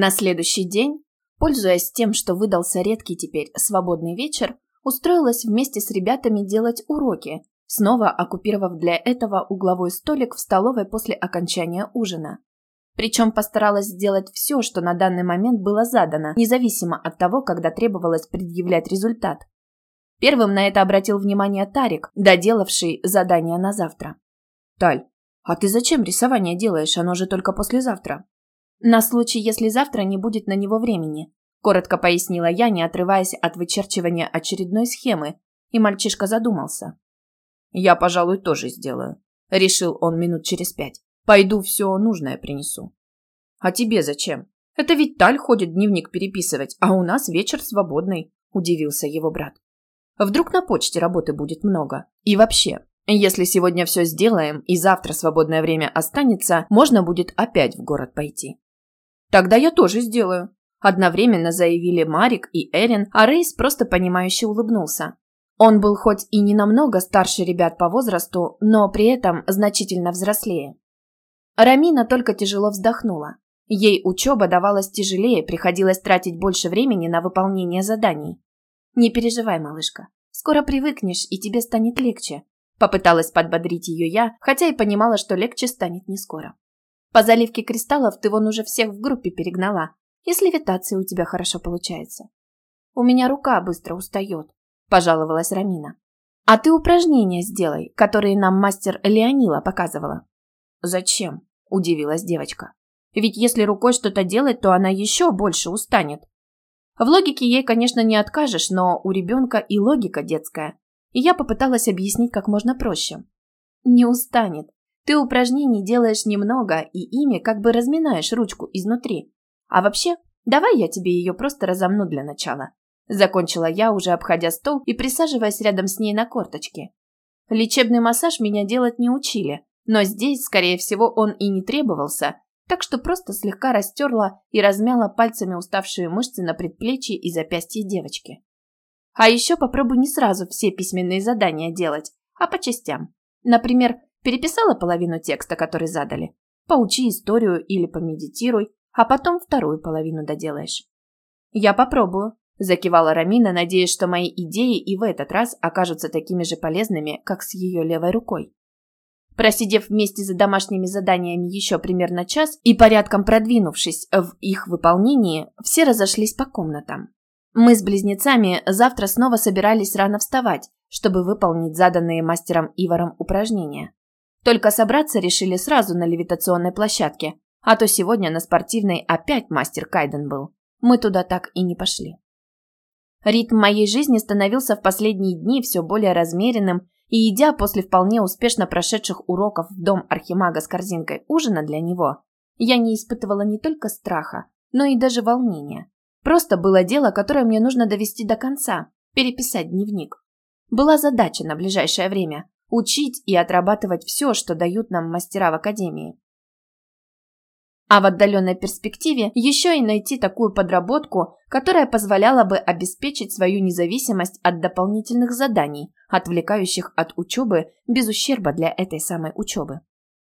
На следующий день, пользуясь тем, что выдался редкий теперь свободный вечер, устроилась вместе с ребятами делать уроки, снова оккупировав для этого угловой столик в столовой после окончания ужина. Причем постаралась сделать все, что на данный момент было задано, независимо от того, когда требовалось предъявлять результат. Первым на это обратил внимание Тарик, доделавший задание на завтра. «Таль, а ты зачем рисование делаешь? Оно же только послезавтра». «На случай, если завтра не будет на него времени», коротко пояснила я, не отрываясь от вычерчивания очередной схемы, и мальчишка задумался. «Я, пожалуй, тоже сделаю», — решил он минут через пять. Пойду все нужное принесу. А тебе зачем? Это ведь Таль ходит дневник переписывать, а у нас вечер свободный, удивился его брат. Вдруг на почте работы будет много. И вообще, если сегодня все сделаем и завтра свободное время останется, можно будет опять в город пойти. Тогда я тоже сделаю. Одновременно заявили Марик и Эрин, а Рейс просто понимающе улыбнулся. Он был хоть и не намного старше ребят по возрасту, но при этом значительно взрослее. Рамина только тяжело вздохнула. Ей учеба давалась тяжелее, приходилось тратить больше времени на выполнение заданий. «Не переживай, малышка. Скоро привыкнешь, и тебе станет легче», Попыталась подбодрить ее я, хотя и понимала, что легче станет не скоро. По заливке кристаллов ты вон уже всех в группе перегнала, если левитация у тебя хорошо получается. У меня рука быстро устает, пожаловалась Рамина. А ты упражнения сделай, которые нам мастер Леонила показывала. Зачем? – удивилась девочка. «Ведь если рукой что-то делать, то она еще больше устанет». В логике ей, конечно, не откажешь, но у ребенка и логика детская. И я попыталась объяснить как можно проще. «Не устанет. Ты упражнений делаешь немного, и ими как бы разминаешь ручку изнутри. А вообще, давай я тебе ее просто разомну для начала». Закончила я, уже обходя стол и присаживаясь рядом с ней на корточке. Лечебный массаж меня делать не учили, но здесь, скорее всего, он и не требовался, так что просто слегка растерла и размяла пальцами уставшие мышцы на предплечье и запястье девочки. А еще попробуй не сразу все письменные задания делать, а по частям. Например, переписала половину текста, который задали. Поучи историю или помедитируй, а потом вторую половину доделаешь. Я попробую, закивала Рамина, надеясь, что мои идеи и в этот раз окажутся такими же полезными, как с ее левой рукой. Просидев вместе за домашними заданиями еще примерно час и порядком продвинувшись в их выполнении, все разошлись по комнатам. Мы с близнецами завтра снова собирались рано вставать, чтобы выполнить заданные мастером Иваром упражнения. Только собраться решили сразу на левитационной площадке, а то сегодня на спортивной опять мастер Кайден был. Мы туда так и не пошли. Ритм моей жизни становился в последние дни все более размеренным и идя после вполне успешно прошедших уроков в дом Архимага с корзинкой ужина для него, я не испытывала не только страха, но и даже волнения. Просто было дело, которое мне нужно довести до конца, переписать дневник. Была задача на ближайшее время – учить и отрабатывать все, что дают нам мастера в академии. А в отдаленной перспективе еще и найти такую подработку, которая позволяла бы обеспечить свою независимость от дополнительных заданий, отвлекающих от учебы без ущерба для этой самой учебы.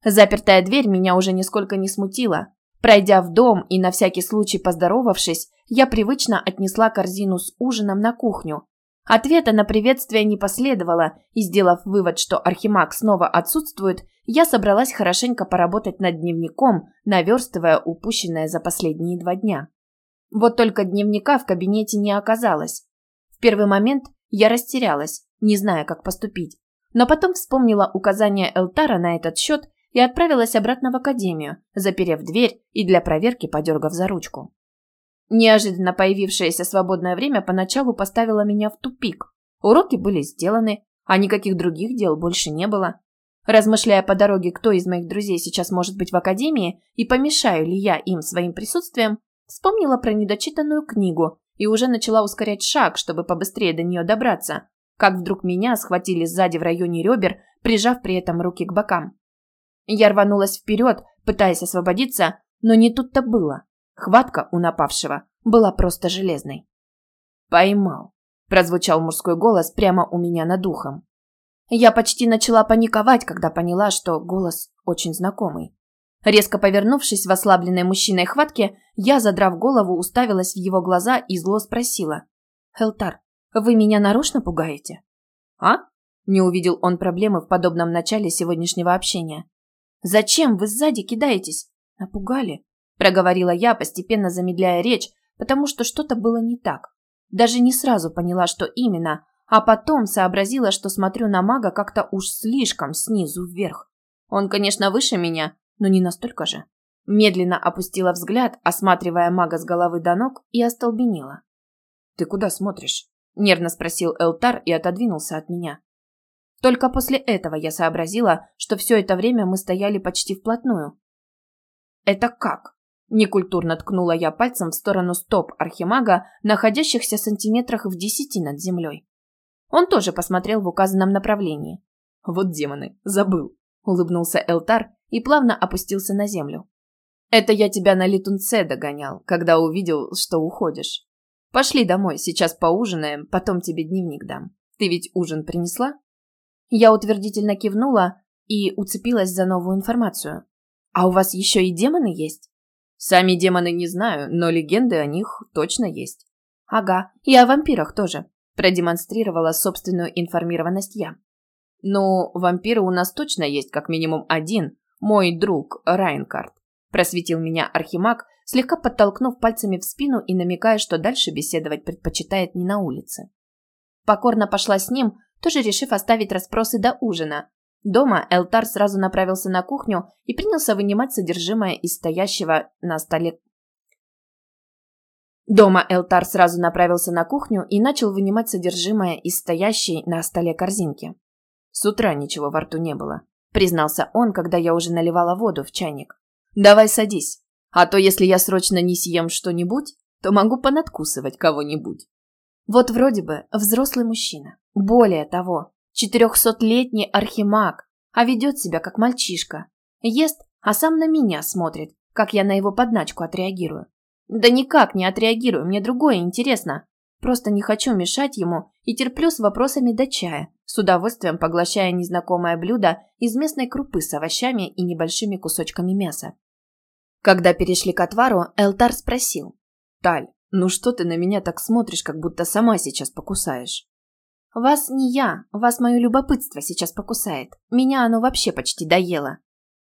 Запертая дверь меня уже нисколько не смутила. Пройдя в дом и на всякий случай поздоровавшись, я привычно отнесла корзину с ужином на кухню, Ответа на приветствие не последовало, и, сделав вывод, что Архимаг снова отсутствует, я собралась хорошенько поработать над дневником, наверстывая упущенное за последние два дня. Вот только дневника в кабинете не оказалось. В первый момент я растерялась, не зная, как поступить, но потом вспомнила указания Элтара на этот счет и отправилась обратно в академию, заперев дверь и для проверки подергав за ручку. Неожиданно появившееся свободное время поначалу поставило меня в тупик. Уроки были сделаны, а никаких других дел больше не было. Размышляя по дороге, кто из моих друзей сейчас может быть в академии и помешаю ли я им своим присутствием, вспомнила про недочитанную книгу и уже начала ускорять шаг, чтобы побыстрее до нее добраться, как вдруг меня схватили сзади в районе ребер, прижав при этом руки к бокам. Я рванулась вперед, пытаясь освободиться, но не тут-то было. Хватка у напавшего была просто железной. «Поймал», – прозвучал мужской голос прямо у меня над ухом. Я почти начала паниковать, когда поняла, что голос очень знакомый. Резко повернувшись в ослабленной мужчиной хватке, я, задрав голову, уставилась в его глаза и зло спросила. «Хелтар, вы меня нарочно пугаете?» «А?» – не увидел он проблемы в подобном начале сегодняшнего общения. «Зачем вы сзади кидаетесь?» «Напугали», – проговорила я, постепенно замедляя речь, потому что что-то было не так. Даже не сразу поняла, что именно, а потом сообразила, что смотрю на мага как-то уж слишком снизу вверх. Он, конечно, выше меня, но не настолько же. Медленно опустила взгляд, осматривая мага с головы до ног, и остолбенела. «Ты куда смотришь?» – нервно спросил Элтар и отодвинулся от меня. Только после этого я сообразила, что все это время мы стояли почти вплотную. «Это как?» – некультурно ткнула я пальцем в сторону стоп архимага, находящихся сантиметрах в десяти над землей. Он тоже посмотрел в указанном направлении. «Вот демоны, забыл», – улыбнулся Элтар и плавно опустился на землю. «Это я тебя на летунце догонял, когда увидел, что уходишь. Пошли домой, сейчас поужинаем, потом тебе дневник дам. Ты ведь ужин принесла?» Я утвердительно кивнула и уцепилась за новую информацию. «А у вас еще и демоны есть?» «Сами демоны не знаю, но легенды о них точно есть». «Ага, и о вампирах тоже», продемонстрировала собственную информированность я. «Ну, вампиры у нас точно есть как минимум один, мой друг Райнкард», просветил меня Архимаг, слегка подтолкнув пальцами в спину и намекая, что дальше беседовать предпочитает не на улице. Покорно пошла с ним, тоже решив оставить расспросы до ужина. Дома Элтар сразу направился на кухню и принялся вынимать содержимое из стоящего на столе Дома Элтар сразу направился на кухню и начал вынимать содержимое из стоящей на столе корзинки. С утра ничего во рту не было, признался он, когда я уже наливала воду в чайник. Давай садись, а то если я срочно не съем что-нибудь, то могу понадкусывать кого-нибудь. Вот вроде бы взрослый мужчина. Более того, четырехсотлетний архимаг, а ведет себя как мальчишка. Ест, а сам на меня смотрит, как я на его подначку отреагирую. Да никак не отреагирую, мне другое интересно. Просто не хочу мешать ему и терплю с вопросами до чая, с удовольствием поглощая незнакомое блюдо из местной крупы с овощами и небольшими кусочками мяса. Когда перешли к отвару, Элтар спросил. «Таль, ну что ты на меня так смотришь, как будто сама сейчас покусаешь?» «Вас не я, вас мое любопытство сейчас покусает. Меня оно вообще почти доело».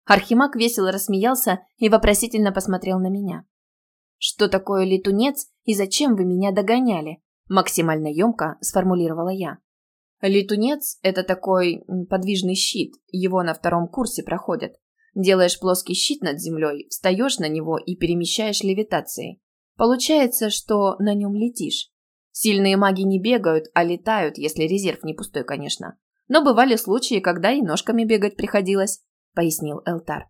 Архимаг весело рассмеялся и вопросительно посмотрел на меня. «Что такое летунец и зачем вы меня догоняли?» Максимально емко сформулировала я. Летунец – это такой подвижный щит, его на втором курсе проходят. Делаешь плоский щит над землей, встаешь на него и перемещаешь левитацией. Получается, что на нем летишь. Сильные маги не бегают, а летают, если резерв не пустой, конечно. Но бывали случаи, когда и ножками бегать приходилось, пояснил Элтар.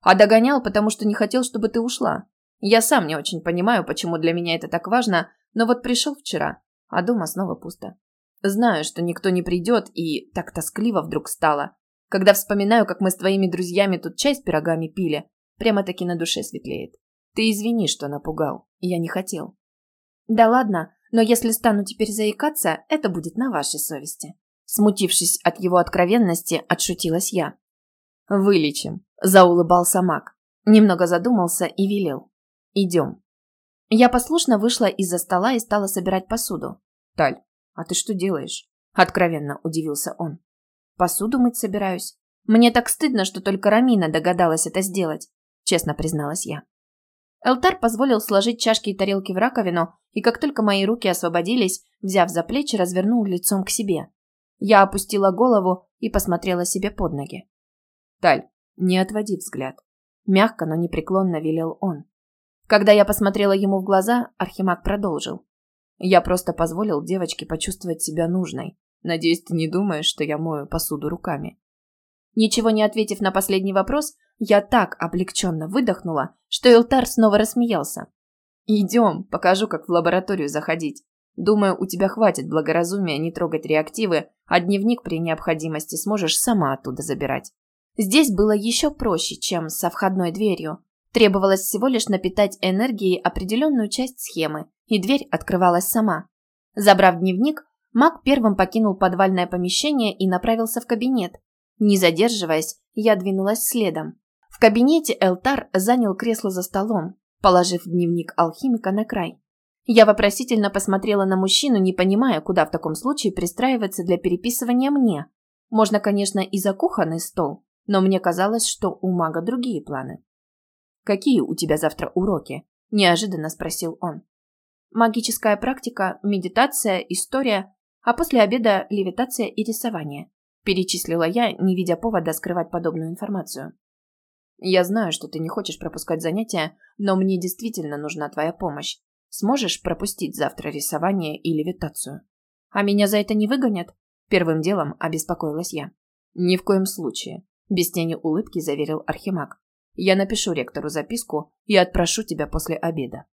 А догонял, потому что не хотел, чтобы ты ушла. Я сам не очень понимаю, почему для меня это так важно, но вот пришел вчера, а дома снова пусто. Знаю, что никто не придет, и так тоскливо вдруг стало. Когда вспоминаю, как мы с твоими друзьями тут чай с пирогами пили, прямо-таки на душе светлеет. Ты извини, что напугал. Я не хотел. Да ладно, но если стану теперь заикаться, это будет на вашей совести. Смутившись от его откровенности, отшутилась я. «Вылечим», – заулыбался маг. Немного задумался и велел. «Идем». Я послушно вышла из-за стола и стала собирать посуду. «Таль, а ты что делаешь?» Откровенно удивился он. «Посуду мыть собираюсь. Мне так стыдно, что только Рамина догадалась это сделать», честно призналась я. Элтар позволил сложить чашки и тарелки в раковину, и как только мои руки освободились, взяв за плечи, развернул лицом к себе. Я опустила голову и посмотрела себе под ноги. «Таль, не отводи взгляд», – мягко, но непреклонно велел он. Когда я посмотрела ему в глаза, Архимаг продолжил. Я просто позволил девочке почувствовать себя нужной. Надеюсь, ты не думаешь, что я мою посуду руками. Ничего не ответив на последний вопрос, я так облегченно выдохнула, что Элтар снова рассмеялся. «Идем, покажу, как в лабораторию заходить. Думаю, у тебя хватит благоразумия не трогать реактивы, а дневник при необходимости сможешь сама оттуда забирать». Здесь было еще проще, чем со входной дверью. Требовалось всего лишь напитать энергией определенную часть схемы, и дверь открывалась сама. Забрав дневник, маг первым покинул подвальное помещение и направился в кабинет. Не задерживаясь, я двинулась следом. В кабинете Элтар занял кресло за столом, положив дневник алхимика на край. Я вопросительно посмотрела на мужчину, не понимая, куда в таком случае пристраиваться для переписывания мне. Можно, конечно, и за кухонный стол, но мне казалось, что у мага другие планы. «Какие у тебя завтра уроки?» – неожиданно спросил он. «Магическая практика, медитация, история, а после обеда левитация и рисование», – перечислила я, не видя повода скрывать подобную информацию. «Я знаю, что ты не хочешь пропускать занятия, но мне действительно нужна твоя помощь. Сможешь пропустить завтра рисование и левитацию? А меня за это не выгонят? Первым делом обеспокоилась я. Ни в коем случае. Без тени улыбки заверил Архимаг. Я напишу ректору записку и отпрошу тебя после обеда.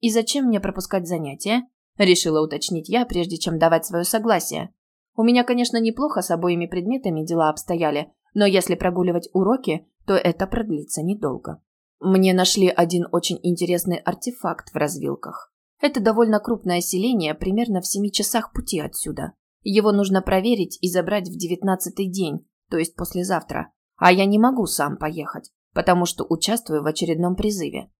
И зачем мне пропускать занятия? Решила уточнить я, прежде чем давать свое согласие. У меня, конечно, неплохо с обоими предметами дела обстояли, но если прогуливать уроки, то это продлится недолго. Мне нашли один очень интересный артефакт в развилках. Это довольно крупное селение, примерно в семи часах пути отсюда. Его нужно проверить и забрать в девятнадцатый день, то есть послезавтра. А я не могу сам поехать, потому что участвую в очередном призыве.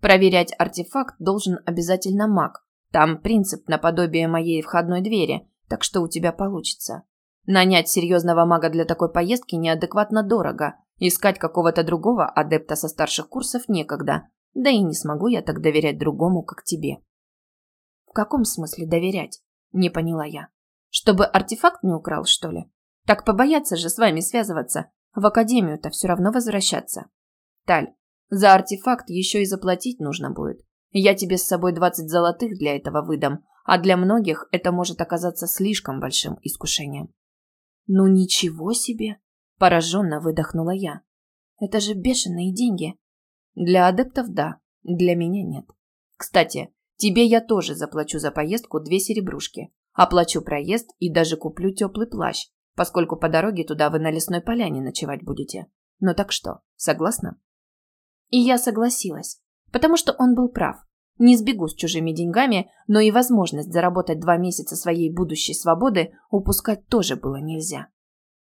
Проверять артефакт должен обязательно маг. Там принцип наподобие моей входной двери, так что у тебя получится. Нанять серьезного мага для такой поездки неадекватно дорого, Искать какого-то другого адепта со старших курсов некогда, да и не смогу я так доверять другому, как тебе. В каком смысле доверять? Не поняла я. Чтобы артефакт не украл, что ли? Так побояться же с вами связываться. В академию-то все равно возвращаться. Таль, за артефакт еще и заплатить нужно будет. Я тебе с собой 20 золотых для этого выдам, а для многих это может оказаться слишком большим искушением. Ну ничего себе! Пораженно выдохнула я. Это же бешеные деньги. Для адептов да, для меня нет. Кстати, тебе я тоже заплачу за поездку две серебрушки. Оплачу проезд и даже куплю теплый плащ, поскольку по дороге туда вы на лесной поляне ночевать будете. Ну так что, согласна? И я согласилась, потому что он был прав. Не сбегу с чужими деньгами, но и возможность заработать два месяца своей будущей свободы упускать тоже было нельзя.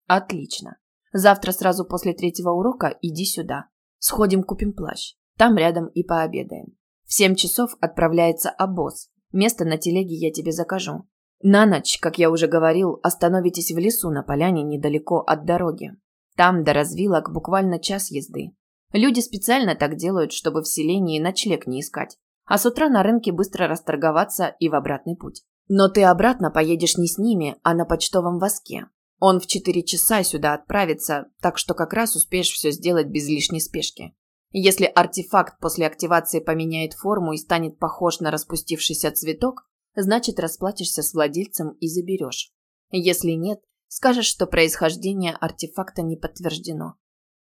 Отлично. Завтра сразу после третьего урока иди сюда. Сходим купим плащ. Там рядом и пообедаем. В семь часов отправляется обоз. Место на телеге я тебе закажу. На ночь, как я уже говорил, остановитесь в лесу на поляне недалеко от дороги. Там до развилок буквально час езды. Люди специально так делают, чтобы в селении ночлег не искать, а с утра на рынке быстро расторговаться и в обратный путь. Но ты обратно поедешь не с ними, а на почтовом воске. Он в четыре часа сюда отправится, так что как раз успеешь все сделать без лишней спешки. Если артефакт после активации поменяет форму и станет похож на распустившийся цветок, значит расплатишься с владельцем и заберешь. Если нет, скажешь, что происхождение артефакта не подтверждено.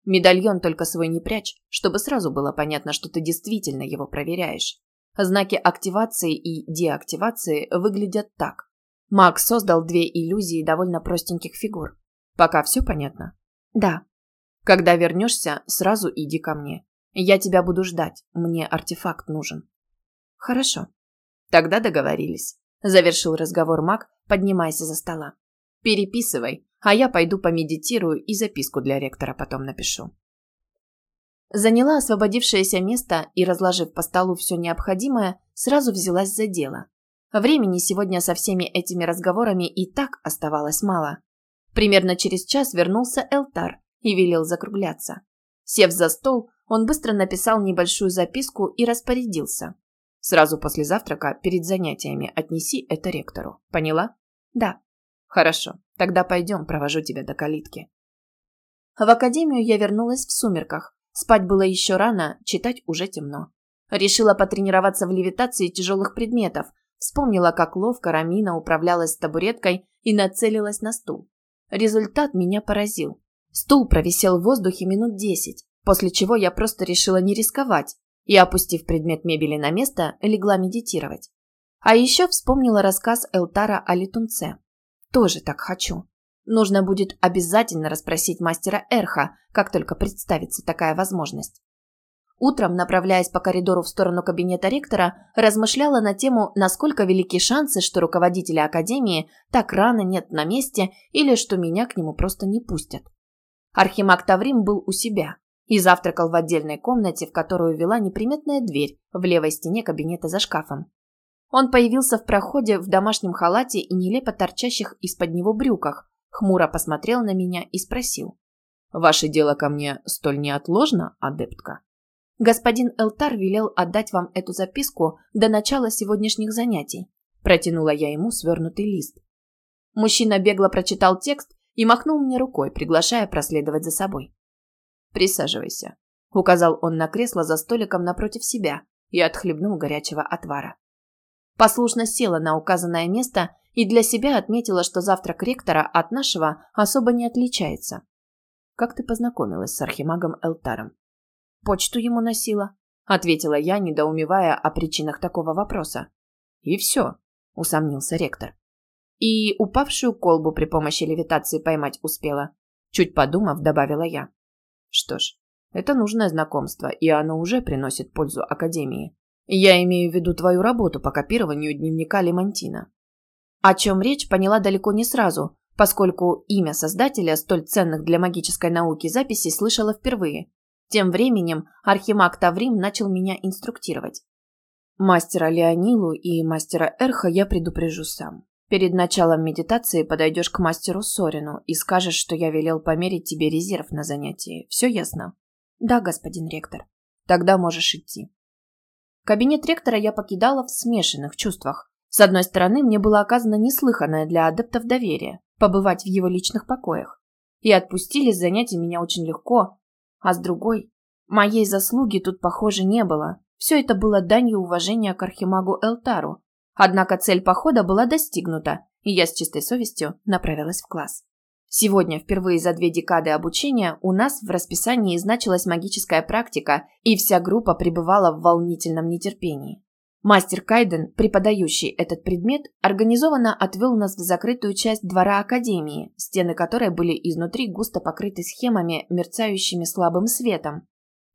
Медальон только свой не прячь, чтобы сразу было понятно, что ты действительно его проверяешь. Знаки активации и деактивации выглядят так. Макс создал две иллюзии довольно простеньких фигур. Пока все понятно? Да. Когда вернешься, сразу иди ко мне. Я тебя буду ждать. Мне артефакт нужен. Хорошо. Тогда договорились. Завершил разговор Мак, поднимаясь за стола. Переписывай, а я пойду помедитирую и записку для ректора потом напишу. Заняла освободившееся место и, разложив по столу все необходимое, сразу взялась за дело. Времени сегодня со всеми этими разговорами и так оставалось мало. Примерно через час вернулся Элтар и велел закругляться. Сев за стол, он быстро написал небольшую записку и распорядился. Сразу после завтрака, перед занятиями, отнеси это ректору. Поняла? Да. Хорошо, тогда пойдем, провожу тебя до калитки. В академию я вернулась в сумерках. Спать было еще рано, читать уже темно. Решила потренироваться в левитации тяжелых предметов, Вспомнила, как ловко Рамина управлялась с табуреткой и нацелилась на стул. Результат меня поразил. Стул провисел в воздухе минут десять, после чего я просто решила не рисковать и, опустив предмет мебели на место, легла медитировать. А еще вспомнила рассказ Элтара о летунце. Тоже так хочу. Нужно будет обязательно расспросить мастера Эрха, как только представится такая возможность. Утром, направляясь по коридору в сторону кабинета ректора, размышляла на тему, насколько велики шансы, что руководителя академии так рано нет на месте или что меня к нему просто не пустят. Архимаг Таврим был у себя, и завтракал в отдельной комнате, в которую вела неприметная дверь в левой стене кабинета за шкафом. Он появился в проходе в домашнем халате и нелепо торчащих из-под него брюках, хмуро посмотрел на меня и спросил. «Ваше дело ко мне столь неотложно, адептка?» «Господин Элтар велел отдать вам эту записку до начала сегодняшних занятий», протянула я ему свернутый лист. Мужчина бегло прочитал текст и махнул мне рукой, приглашая проследовать за собой. «Присаживайся», — указал он на кресло за столиком напротив себя и отхлебнул горячего отвара. Послушно села на указанное место и для себя отметила, что завтрак ректора от нашего особо не отличается. «Как ты познакомилась с архимагом Элтаром?» «Почту ему носила», — ответила я, недоумевая о причинах такого вопроса. «И все», — усомнился ректор. «И упавшую колбу при помощи левитации поймать успела», — чуть подумав, добавила я. «Что ж, это нужное знакомство, и оно уже приносит пользу Академии. Я имею в виду твою работу по копированию дневника Лемонтина. О чем речь, поняла далеко не сразу, поскольку имя создателя столь ценных для магической науки записей слышала впервые. Тем временем архимаг Таврим начал меня инструктировать. Мастера Леонилу и мастера Эрха я предупрежу сам. Перед началом медитации подойдешь к мастеру Сорину и скажешь, что я велел померить тебе резерв на занятии. Все ясно? Да, господин ректор. Тогда можешь идти. Кабинет ректора я покидала в смешанных чувствах. С одной стороны, мне было оказано неслыханное для адептов доверие – побывать в его личных покоях. И отпустили с занятий меня очень легко. А с другой, моей заслуги тут, похоже, не было. Все это было данью уважения к архимагу Элтару. Однако цель похода была достигнута, и я с чистой совестью направилась в класс. Сегодня, впервые за две декады обучения, у нас в расписании значилась магическая практика, и вся группа пребывала в волнительном нетерпении. Мастер Кайден, преподающий этот предмет, организованно отвел нас в закрытую часть двора Академии, стены которой были изнутри густо покрыты схемами, мерцающими слабым светом.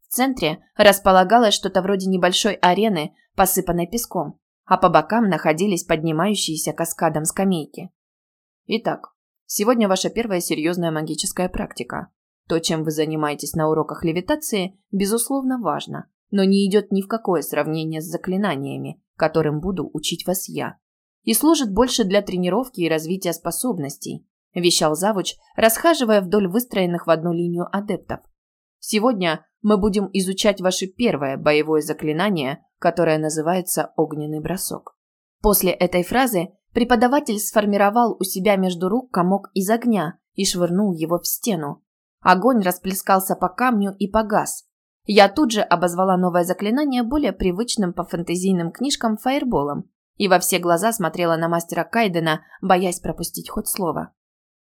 В центре располагалось что-то вроде небольшой арены, посыпанной песком, а по бокам находились поднимающиеся каскадом скамейки. Итак, Сегодня ваша первая серьезная магическая практика. То, чем вы занимаетесь на уроках левитации, безусловно, важно, но не идет ни в какое сравнение с заклинаниями, которым буду учить вас я. И служит больше для тренировки и развития способностей, вещал завуч, расхаживая вдоль выстроенных в одну линию адептов. Сегодня мы будем изучать ваше первое боевое заклинание, которое называется «Огненный бросок». После этой фразы Преподаватель сформировал у себя между рук комок из огня и швырнул его в стену. Огонь расплескался по камню и погас. Я тут же обозвала новое заклинание более привычным по фэнтезийным книжкам фаерболом и во все глаза смотрела на мастера Кайдена, боясь пропустить хоть слово.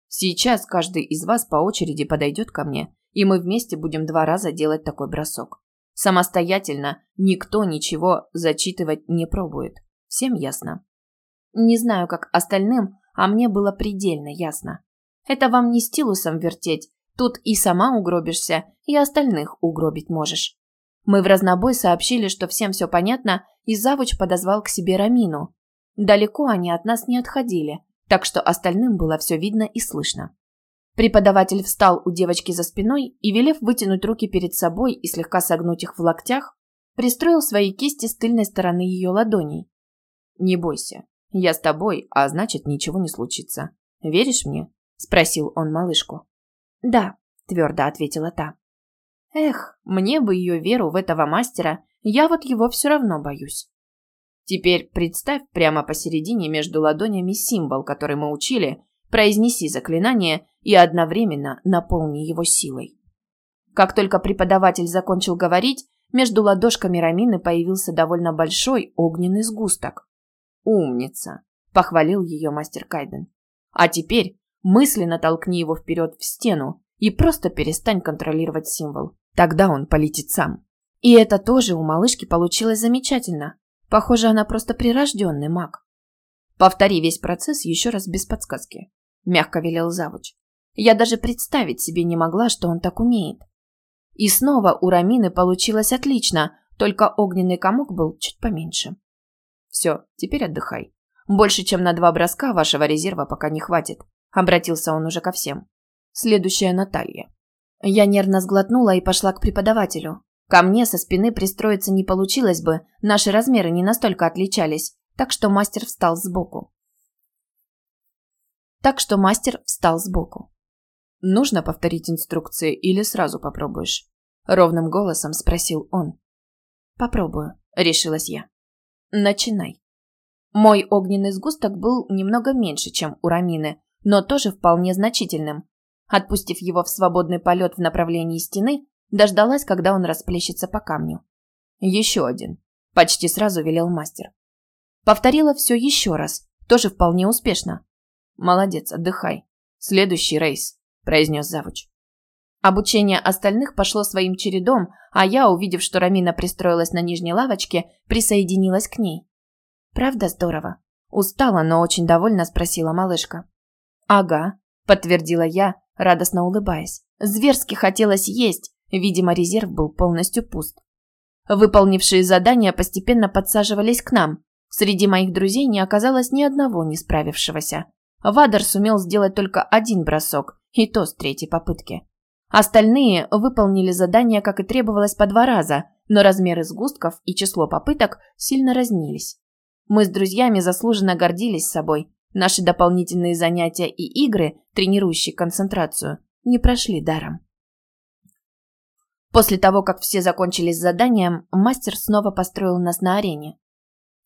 Сейчас каждый из вас по очереди подойдет ко мне, и мы вместе будем два раза делать такой бросок. Самостоятельно никто ничего зачитывать не пробует. Всем ясно? Не знаю, как остальным, а мне было предельно ясно. Это вам не стилусом вертеть. Тут и сама угробишься, и остальных угробить можешь. Мы в разнобой сообщили, что всем все понятно, и завуч подозвал к себе Рамину. Далеко они от нас не отходили, так что остальным было все видно и слышно. Преподаватель встал у девочки за спиной и, велев вытянуть руки перед собой и слегка согнуть их в локтях, пристроил свои кисти с тыльной стороны ее ладоней. «Не бойся, я с тобой, а значит, ничего не случится. Веришь мне?» – спросил он малышку. «Да», – твердо ответила та. «Эх, мне бы ее веру в этого мастера, я вот его все равно боюсь». Теперь представь прямо посередине между ладонями символ, который мы учили, произнеси заклинание и одновременно наполни его силой. Как только преподаватель закончил говорить, между ладошками Рамины появился довольно большой огненный сгусток. «Умница!» – похвалил ее мастер Кайден. «А теперь мысленно толкни его вперед в стену и просто перестань контролировать символ. Тогда он полетит сам». И это тоже у малышки получилось замечательно. Похоже, она просто прирожденный маг. «Повтори весь процесс еще раз без подсказки», – мягко велел завуч. Я даже представить себе не могла, что он так умеет. И снова у Рамины получилось отлично, только огненный комок был чуть поменьше. Все, теперь отдыхай. Больше, чем на два броска вашего резерва пока не хватит. Обратился он уже ко всем. Следующая Наталья. Я нервно сглотнула и пошла к преподавателю. Ко мне со спины пристроиться не получилось бы, наши размеры не настолько отличались, так что мастер встал сбоку. Так что мастер встал сбоку. «Нужно повторить инструкции или сразу попробуешь?» Ровным голосом спросил он. «Попробую», — решилась я. «Начинай». Мой огненный сгусток был немного меньше, чем у Рамины, но тоже вполне значительным. Отпустив его в свободный полет в направлении стены, дождалась, когда он расплещется по камню. «Еще один», – почти сразу велел мастер. Повторила все еще раз, тоже вполне успешно. «Молодец, отдыхай. Следующий рейс», – произнес завуч. Обучение остальных пошло своим чередом, а я, увидев, что Рамина пристроилась на нижней лавочке, присоединилась к ней. «Правда здорово?» Устала, но очень довольна спросила малышка. «Ага», – подтвердила я, радостно улыбаясь. Зверски хотелось есть, видимо, резерв был полностью пуст. Выполнившие задания постепенно подсаживались к нам. Среди моих друзей не оказалось ни одного не справившегося. Вадер сумел сделать только один бросок, и то с третьей попытки. Остальные выполнили задания, как и требовалось, по два раза, но размеры сгустков и число попыток сильно разнились. Мы с друзьями заслуженно гордились собой. Наши дополнительные занятия и игры, тренирующие концентрацию, не прошли даром. После того, как все закончились заданием, мастер снова построил нас на арене.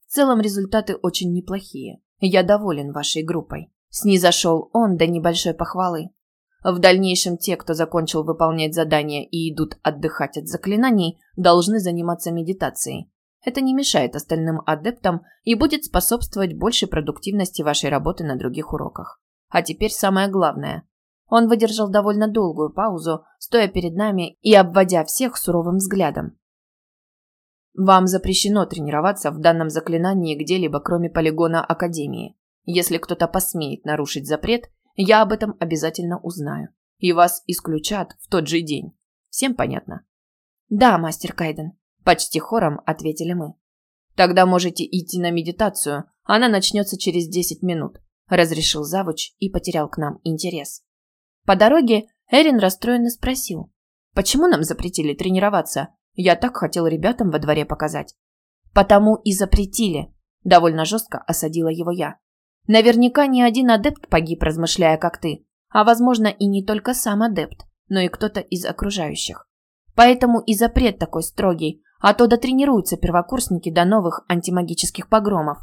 В целом результаты очень неплохие. Я доволен вашей группой. Снизошел он до небольшой похвалы. В дальнейшем те, кто закончил выполнять задания и идут отдыхать от заклинаний, должны заниматься медитацией. Это не мешает остальным адептам и будет способствовать большей продуктивности вашей работы на других уроках. А теперь самое главное. Он выдержал довольно долгую паузу, стоя перед нами и обводя всех суровым взглядом. Вам запрещено тренироваться в данном заклинании где-либо, кроме полигона Академии. Если кто-то посмеет нарушить запрет, я об этом обязательно узнаю. И вас исключат в тот же день. Всем понятно? Да, мастер Кайден. Почти хором ответили мы. Тогда можете идти на медитацию. Она начнется через 10 минут. Разрешил завуч и потерял к нам интерес. По дороге Эрин расстроенно спросил. Почему нам запретили тренироваться? Я так хотел ребятам во дворе показать. Потому и запретили. Довольно жестко осадила его я. Наверняка ни один адепт погиб, размышляя, как ты. А возможно, и не только сам адепт, но и кто-то из окружающих. Поэтому и запрет такой строгий, а то дотренируются первокурсники до новых антимагических погромов.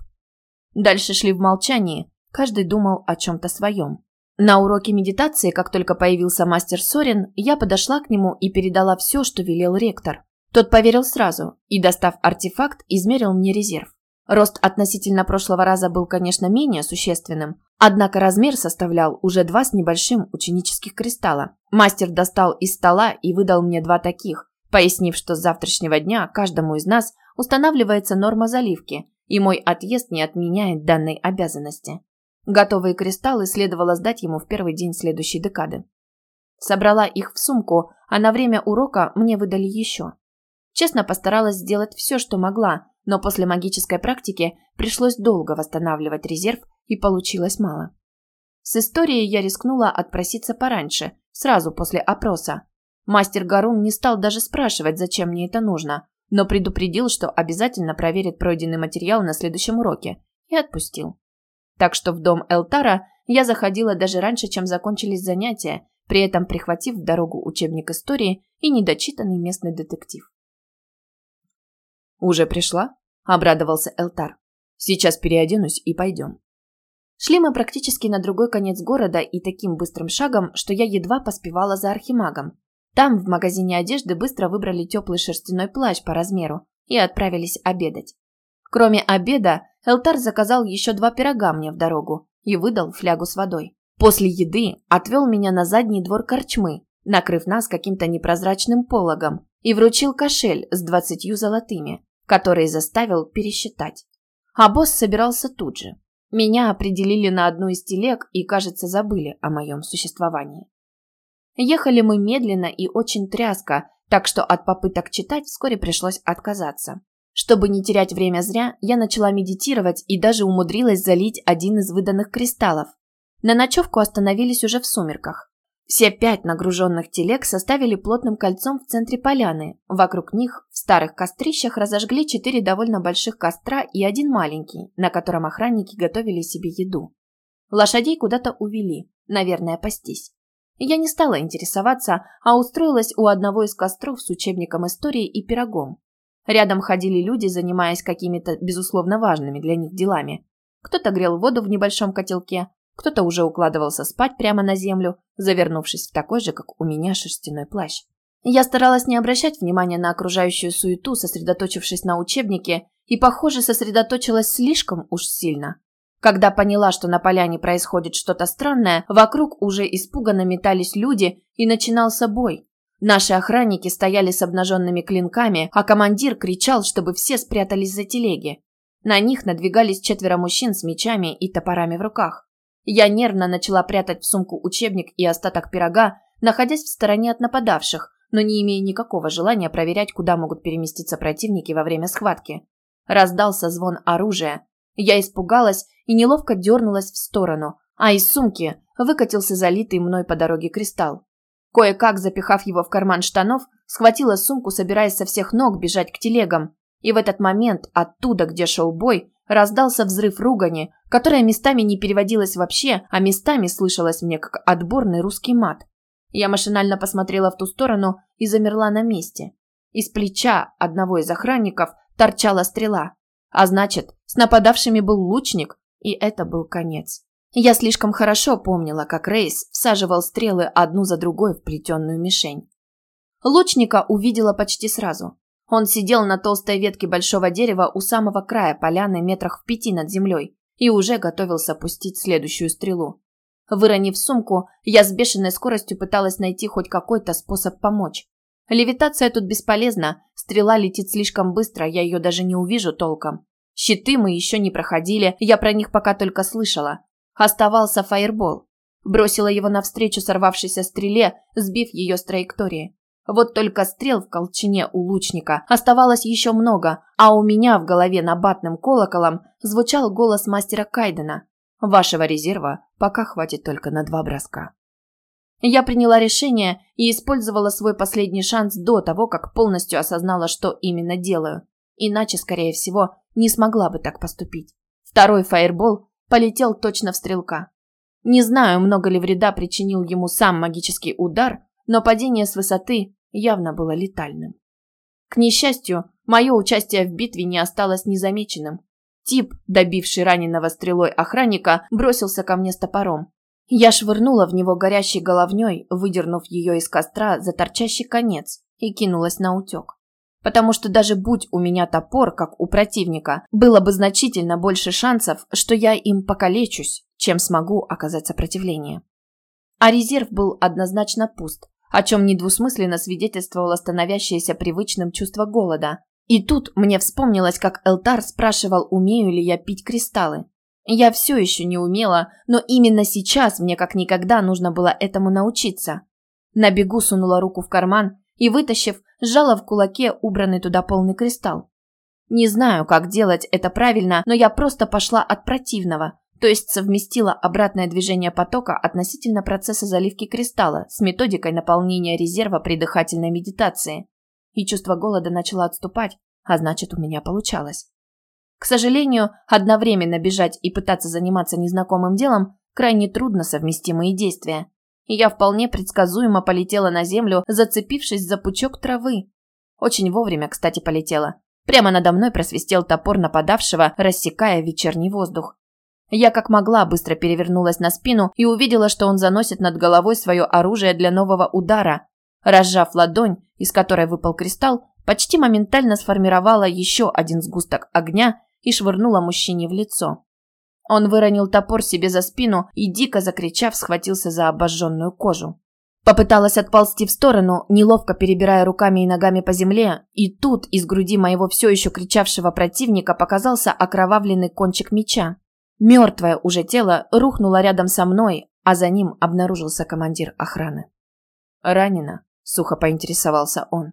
Дальше шли в молчании, каждый думал о чем-то своем. На уроке медитации, как только появился мастер Сорин, я подошла к нему и передала все, что велел ректор. Тот поверил сразу и, достав артефакт, измерил мне резерв. Рост относительно прошлого раза был, конечно, менее существенным, однако размер составлял уже два с небольшим ученических кристалла. Мастер достал из стола и выдал мне два таких, пояснив, что с завтрашнего дня каждому из нас устанавливается норма заливки, и мой отъезд не отменяет данной обязанности. Готовые кристаллы следовало сдать ему в первый день следующей декады. Собрала их в сумку, а на время урока мне выдали еще. Честно постаралась сделать все, что могла, но после магической практики пришлось долго восстанавливать резерв и получилось мало. С историей я рискнула отпроситься пораньше, сразу после опроса. Мастер Гарун не стал даже спрашивать, зачем мне это нужно, но предупредил, что обязательно проверит пройденный материал на следующем уроке, и отпустил. Так что в дом Элтара я заходила даже раньше, чем закончились занятия, при этом прихватив в дорогу учебник истории и недочитанный местный детектив. «Уже пришла?» – обрадовался Элтар. «Сейчас переоденусь и пойдем». Шли мы практически на другой конец города и таким быстрым шагом, что я едва поспевала за архимагом. Там, в магазине одежды, быстро выбрали теплый шерстяной плащ по размеру и отправились обедать. Кроме обеда, Элтар заказал еще два пирога мне в дорогу и выдал флягу с водой. После еды отвел меня на задний двор корчмы, накрыв нас каким-то непрозрачным пологом, и вручил кошель с двадцатью золотыми, который заставил пересчитать. А босс собирался тут же. Меня определили на одну из телег и, кажется, забыли о моем существовании. Ехали мы медленно и очень тряско, так что от попыток читать вскоре пришлось отказаться. Чтобы не терять время зря, я начала медитировать и даже умудрилась залить один из выданных кристаллов. На ночевку остановились уже в сумерках. Все пять нагруженных телег составили плотным кольцом в центре поляны. Вокруг них в старых кострищах разожгли четыре довольно больших костра и один маленький, на котором охранники готовили себе еду. Лошадей куда-то увели, наверное, пастись. Я не стала интересоваться, а устроилась у одного из костров с учебником истории и пирогом. Рядом ходили люди, занимаясь какими-то, безусловно, важными для них делами. Кто-то грел воду в небольшом котелке, кто-то уже укладывался спать прямо на землю, завернувшись в такой же, как у меня, шерстяной плащ. Я старалась не обращать внимания на окружающую суету, сосредоточившись на учебнике, и, похоже, сосредоточилась слишком уж сильно. Когда поняла, что на поляне происходит что-то странное, вокруг уже испуганно метались люди, и начинался бой. Наши охранники стояли с обнаженными клинками, а командир кричал, чтобы все спрятались за телеги. На них надвигались четверо мужчин с мечами и топорами в руках. Я нервно начала прятать в сумку учебник и остаток пирога, находясь в стороне от нападавших, но не имея никакого желания проверять, куда могут переместиться противники во время схватки. Раздался звон оружия. Я испугалась и неловко дернулась в сторону, а из сумки выкатился залитый мной по дороге кристалл. Кое-как, запихав его в карман штанов, схватила сумку, собираясь со всех ног бежать к телегам. И в этот момент оттуда, где шел бой, Раздался взрыв ругани, которая местами не переводилась вообще, а местами слышалась мне как отборный русский мат. Я машинально посмотрела в ту сторону и замерла на месте. Из плеча одного из охранников торчала стрела. А значит, с нападавшими был лучник, и это был конец. Я слишком хорошо помнила, как Рейс всаживал стрелы одну за другой в плетенную мишень. Лучника увидела почти сразу. Он сидел на толстой ветке большого дерева у самого края поляны метрах в пяти над землей и уже готовился пустить следующую стрелу. Выронив сумку, я с бешеной скоростью пыталась найти хоть какой-то способ помочь. Левитация тут бесполезна, стрела летит слишком быстро, я ее даже не увижу толком. Щиты мы еще не проходили, я про них пока только слышала. Оставался фаербол. Бросила его навстречу сорвавшейся стреле, сбив ее с траектории. Вот только стрел в колчине у лучника оставалось еще много, а у меня в голове набатным колоколом звучал голос мастера Кайдена. «Вашего резерва пока хватит только на два броска». Я приняла решение и использовала свой последний шанс до того, как полностью осознала, что именно делаю. Иначе, скорее всего, не смогла бы так поступить. Второй фаербол полетел точно в стрелка. Не знаю, много ли вреда причинил ему сам магический удар, но падение с высоты явно было летальным. К несчастью, мое участие в битве не осталось незамеченным. Тип, добивший раненого стрелой охранника, бросился ко мне с топором. Я швырнула в него горящей головней, выдернув ее из костра за торчащий конец, и кинулась на утек. Потому что даже будь у меня топор, как у противника, было бы значительно больше шансов, что я им покалечусь, чем смогу оказать сопротивление. А резерв был однозначно пуст, о чем недвусмысленно свидетельствовало становящееся привычным чувство голода. И тут мне вспомнилось, как Элтар спрашивал, умею ли я пить кристаллы. Я все еще не умела, но именно сейчас мне как никогда нужно было этому научиться. На бегу сунула руку в карман и, вытащив, сжала в кулаке убранный туда полный кристалл. Не знаю, как делать это правильно, но я просто пошла от противного, то есть совместила обратное движение потока относительно процесса заливки кристалла с методикой наполнения резерва при дыхательной медитации. И чувство голода начало отступать, а значит, у меня получалось. К сожалению, одновременно бежать и пытаться заниматься незнакомым делом крайне трудно совместимые действия. И я вполне предсказуемо полетела на землю, зацепившись за пучок травы. Очень вовремя, кстати, полетела. Прямо надо мной просвистел топор нападавшего, рассекая вечерний воздух. Я как могла быстро перевернулась на спину и увидела, что он заносит над головой свое оружие для нового удара. Разжав ладонь, из которой выпал кристалл, почти моментально сформировала еще один сгусток огня и швырнула мужчине в лицо. Он выронил топор себе за спину и, дико закричав, схватился за обожженную кожу. Попыталась отползти в сторону, неловко перебирая руками и ногами по земле, и тут из груди моего все еще кричавшего противника показался окровавленный кончик меча. Мертвое уже тело рухнуло рядом со мной, а за ним обнаружился командир охраны. «Ранено?» – сухо поинтересовался он.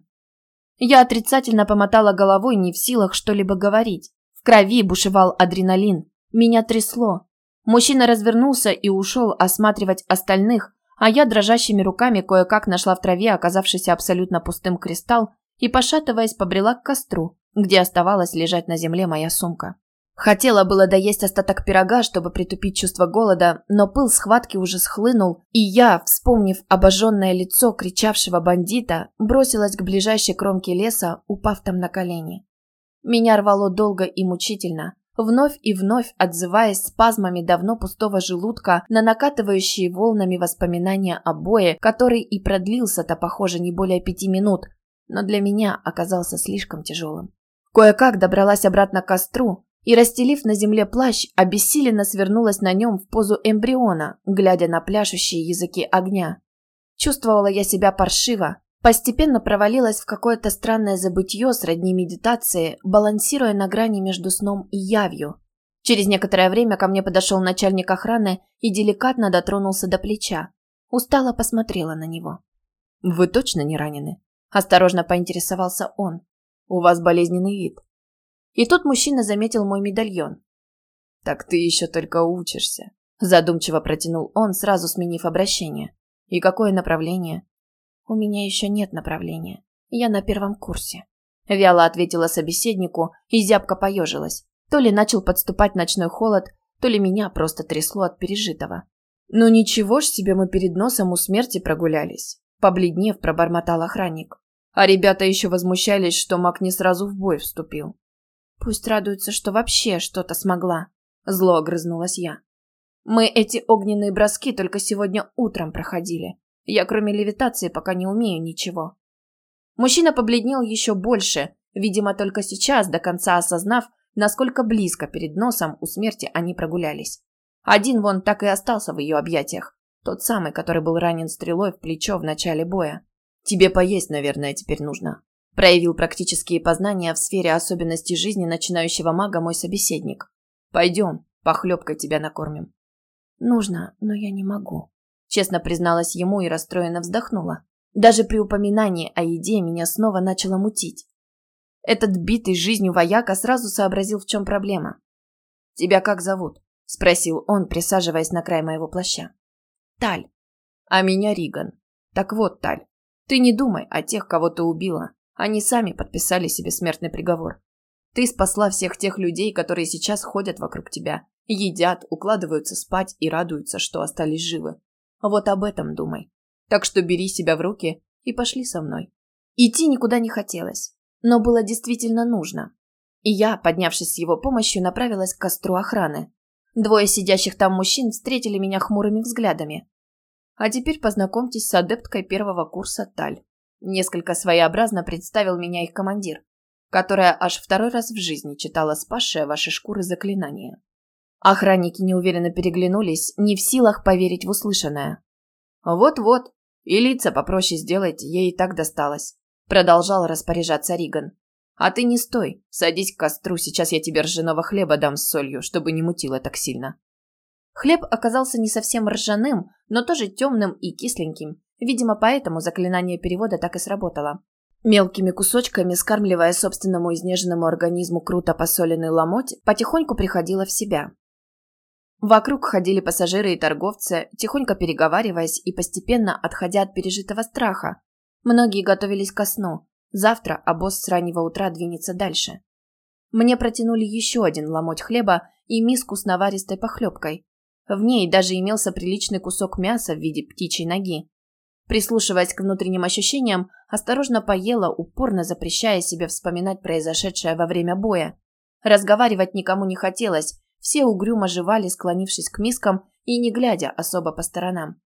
Я отрицательно помотала головой, не в силах что-либо говорить. В крови бушевал адреналин. Меня трясло. Мужчина развернулся и ушел осматривать остальных, а я дрожащими руками кое-как нашла в траве оказавшийся абсолютно пустым кристалл и, пошатываясь, побрела к костру, где оставалась лежать на земле моя сумка. Хотела было доесть остаток пирога, чтобы притупить чувство голода, но пыл схватки уже схлынул, и я, вспомнив обожженное лицо кричавшего бандита, бросилась к ближайшей кромке леса, упав там на колени. Меня рвало долго и мучительно, вновь и вновь отзываясь спазмами давно пустого желудка на накатывающие волнами воспоминания о бое, который и продлился-то, похоже, не более пяти минут, но для меня оказался слишком тяжелым. Кое-как добралась обратно к костру, и, расстелив на земле плащ, обессиленно свернулась на нем в позу эмбриона, глядя на пляшущие языки огня. Чувствовала я себя паршиво, постепенно провалилась в какое-то странное забытье сродни медитации, балансируя на грани между сном и явью. Через некоторое время ко мне подошел начальник охраны и деликатно дотронулся до плеча. Устало посмотрела на него. «Вы точно не ранены?» Осторожно поинтересовался он. «У вас болезненный вид». И тут мужчина заметил мой медальон. «Так ты еще только учишься», – задумчиво протянул он, сразу сменив обращение. «И какое направление?» «У меня еще нет направления. Я на первом курсе», – вяло ответила собеседнику и зябко поежилась. То ли начал подступать ночной холод, то ли меня просто трясло от пережитого. «Ну ничего ж себе мы перед носом у смерти прогулялись», – побледнев пробормотал охранник. А ребята еще возмущались, что маг не сразу в бой вступил. Пусть радуется, что вообще что-то смогла. Зло огрызнулась я. Мы эти огненные броски только сегодня утром проходили. Я кроме левитации пока не умею ничего. Мужчина побледнел еще больше, видимо, только сейчас, до конца осознав, насколько близко перед носом у смерти они прогулялись. Один вон так и остался в ее объятиях. Тот самый, который был ранен стрелой в плечо в начале боя. «Тебе поесть, наверное, теперь нужно», Проявил практические познания в сфере особенностей жизни начинающего мага мой собеседник. «Пойдем, похлебкой тебя накормим». «Нужно, но я не могу», – честно призналась ему и расстроенно вздохнула. Даже при упоминании о еде меня снова начало мутить. Этот битый жизнью вояка сразу сообразил, в чем проблема. «Тебя как зовут?» – спросил он, присаживаясь на край моего плаща. «Таль». «А меня Риган. Так вот, Таль, ты не думай о тех, кого ты убила. Они сами подписали себе смертный приговор. Ты спасла всех тех людей, которые сейчас ходят вокруг тебя, едят, укладываются спать и радуются, что остались живы. Вот об этом думай. Так что бери себя в руки и пошли со мной. Идти никуда не хотелось, но было действительно нужно. И я, поднявшись с его помощью, направилась к костру охраны. Двое сидящих там мужчин встретили меня хмурыми взглядами. А теперь познакомьтесь с адепткой первого курса Таль. Несколько своеобразно представил меня их командир, которая аж второй раз в жизни читала спасшее ваши шкуры заклинания. Охранники неуверенно переглянулись, не в силах поверить в услышанное. «Вот-вот, и лица попроще сделайте, ей и так досталось», продолжал распоряжаться Риган. «А ты не стой, садись к костру, сейчас я тебе ржаного хлеба дам с солью, чтобы не мутило так сильно». Хлеб оказался не совсем ржаным, но тоже темным и кисленьким, Видимо, поэтому заклинание перевода так и сработало. Мелкими кусочками, скармливая собственному изнеженному организму круто посоленный ломоть, потихоньку приходила в себя. Вокруг ходили пассажиры и торговцы, тихонько переговариваясь и постепенно отходя от пережитого страха. Многие готовились ко сну. Завтра обоз с раннего утра двинется дальше. Мне протянули еще один ломоть хлеба и миску с наваристой похлебкой. В ней даже имелся приличный кусок мяса в виде птичьей ноги. Прислушиваясь к внутренним ощущениям, осторожно поела, упорно запрещая себе вспоминать произошедшее во время боя. Разговаривать никому не хотелось, все угрюмо жевали, склонившись к мискам и не глядя особо по сторонам.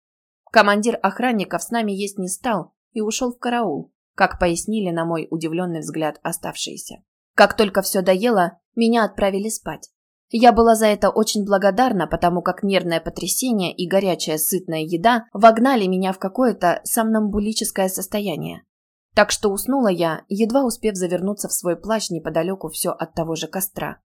Командир охранников с нами есть не стал и ушел в караул, как пояснили на мой удивленный взгляд оставшиеся. Как только все доело, меня отправили спать. Я была за это очень благодарна, потому как нервное потрясение и горячая сытная еда вогнали меня в какое-то сомнамбулическое состояние. Так что уснула я, едва успев завернуться в свой плащ неподалеку все от того же костра.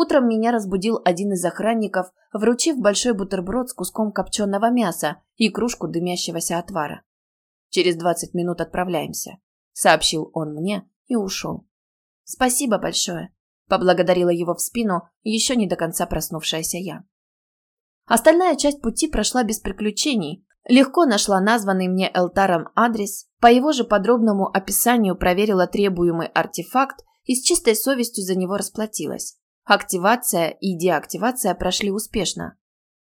Утром меня разбудил один из охранников, вручив большой бутерброд с куском копченого мяса и кружку дымящегося отвара. «Через двадцать минут отправляемся», — сообщил он мне и ушел. «Спасибо большое», Поблагодарила его в спину еще не до конца проснувшаяся я. Остальная часть пути прошла без приключений. Легко нашла названный мне Элтаром адрес, по его же подробному описанию проверила требуемый артефакт и с чистой совестью за него расплатилась. Активация и деактивация прошли успешно.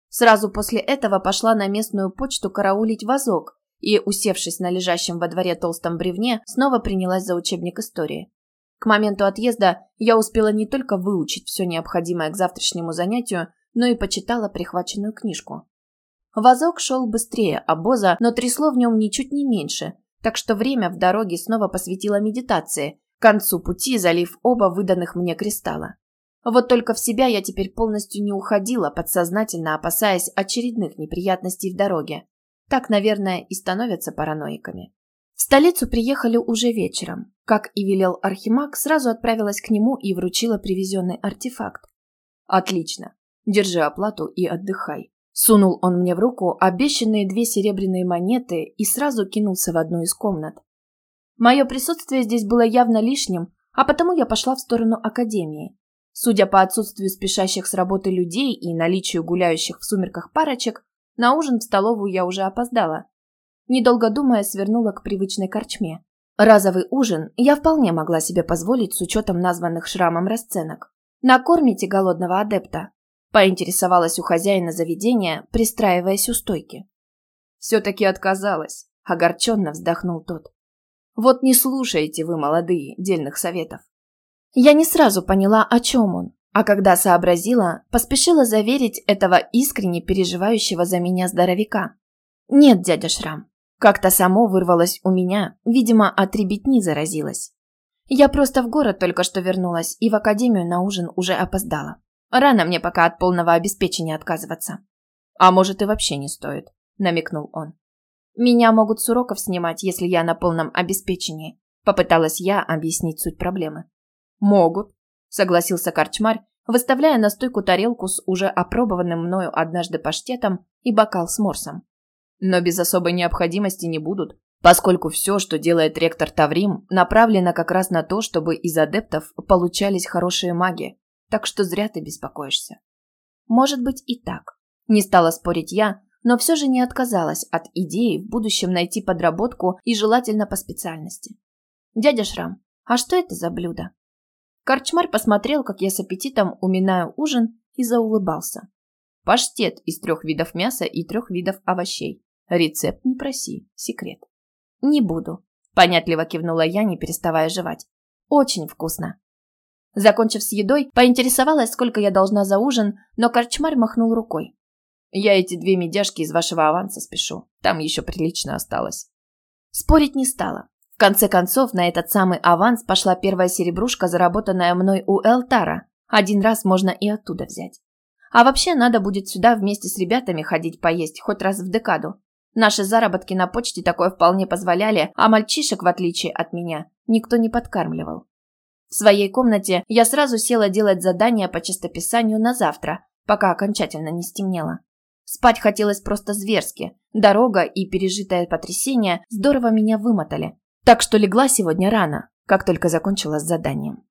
Сразу после этого пошла на местную почту караулить вазок и, усевшись на лежащем во дворе толстом бревне, снова принялась за учебник истории. К моменту отъезда я успела не только выучить все необходимое к завтрашнему занятию, но и почитала прихваченную книжку. Вазок шел быстрее обоза, но трясло в нем ничуть не меньше, так что время в дороге снова посвятила медитации, к концу пути залив оба выданных мне кристалла. Вот только в себя я теперь полностью не уходила, подсознательно опасаясь очередных неприятностей в дороге. Так, наверное, и становятся параноиками. В столицу приехали уже вечером. Как и велел Архимаг, сразу отправилась к нему и вручила привезенный артефакт. «Отлично. Держи оплату и отдыхай». Сунул он мне в руку обещанные две серебряные монеты и сразу кинулся в одну из комнат. Мое присутствие здесь было явно лишним, а потому я пошла в сторону академии. Судя по отсутствию спешащих с работы людей и наличию гуляющих в сумерках парочек, на ужин в столовую я уже опоздала. Недолго думая, свернула к привычной корчме. Разовый ужин я вполне могла себе позволить с учетом названных шрамом расценок. «Накормите голодного адепта», – поинтересовалась у хозяина заведения, пристраиваясь у стойки. «Все-таки отказалась», – огорченно вздохнул тот. «Вот не слушаете вы, молодые, дельных советов. Я не сразу поняла, о чем он, а когда сообразила, поспешила заверить этого искренне переживающего за меня здоровяка. «Нет, дядя Шрам, как-то само вырвалось у меня, видимо, от ребятни заразилась. Я просто в город только что вернулась и в академию на ужин уже опоздала. Рано мне пока от полного обеспечения отказываться». «А может, и вообще не стоит», – намекнул он. «Меня могут с уроков снимать, если я на полном обеспечении», – попыталась я объяснить суть проблемы. «Могут», – согласился корчмарь, выставляя на стойку тарелку с уже опробованным мною однажды паштетом и бокал с морсом. «Но без особой необходимости не будут, поскольку все, что делает ректор Таврим, направлено как раз на то, чтобы из адептов получались хорошие маги, так что зря ты беспокоишься». «Может быть и так», – не стала спорить я, но все же не отказалась от идеи в будущем найти подработку и желательно по специальности. «Дядя Шрам, а что это за блюдо?» Корчмарь посмотрел, как я с аппетитом уминаю ужин, и заулыбался. Паштет из трех видов мяса и трех видов овощей. Рецепт не проси, секрет. Не буду. Понятливо кивнула я, не переставая жевать. Очень вкусно. Закончив с едой, поинтересовалась, сколько я должна за ужин, но корчмарь махнул рукой. Я эти две медяшки из вашего аванса спешу. Там еще прилично осталось. Спорить не стала конце концов, на этот самый аванс пошла первая серебрушка, заработанная мной у Элтара. Один раз можно и оттуда взять. А вообще надо будет сюда вместе с ребятами ходить поесть хоть раз в декаду. Наши заработки на почте такое вполне позволяли, а мальчишек, в отличие от меня, никто не подкармливал. В своей комнате я сразу села делать задания по чистописанию на завтра, пока окончательно не стемнело. Спать хотелось просто зверски. Дорога и пережитое потрясение здорово меня вымотали, так что легла сегодня рано, как только закончила с заданием.